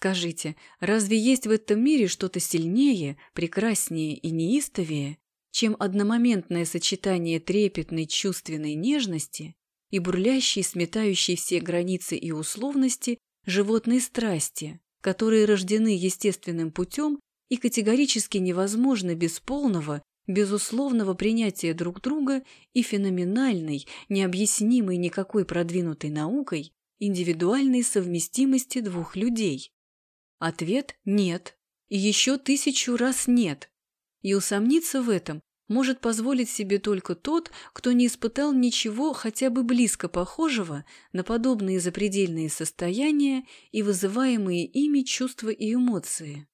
Скажите, разве есть в этом мире что-то сильнее, прекраснее и неистовее, чем одномоментное сочетание трепетной чувственной нежности и бурлящей, сметающей все границы и условности животной страсти, которые рождены естественным путем и категорически невозможны без полного, безусловного принятия друг друга и феноменальной, необъяснимой никакой продвинутой наукой, индивидуальной совместимости двух людей? Ответ – нет. И еще тысячу раз нет. И усомниться в этом может позволить себе только тот, кто не испытал ничего хотя бы близко похожего на подобные запредельные состояния и вызываемые ими чувства и эмоции.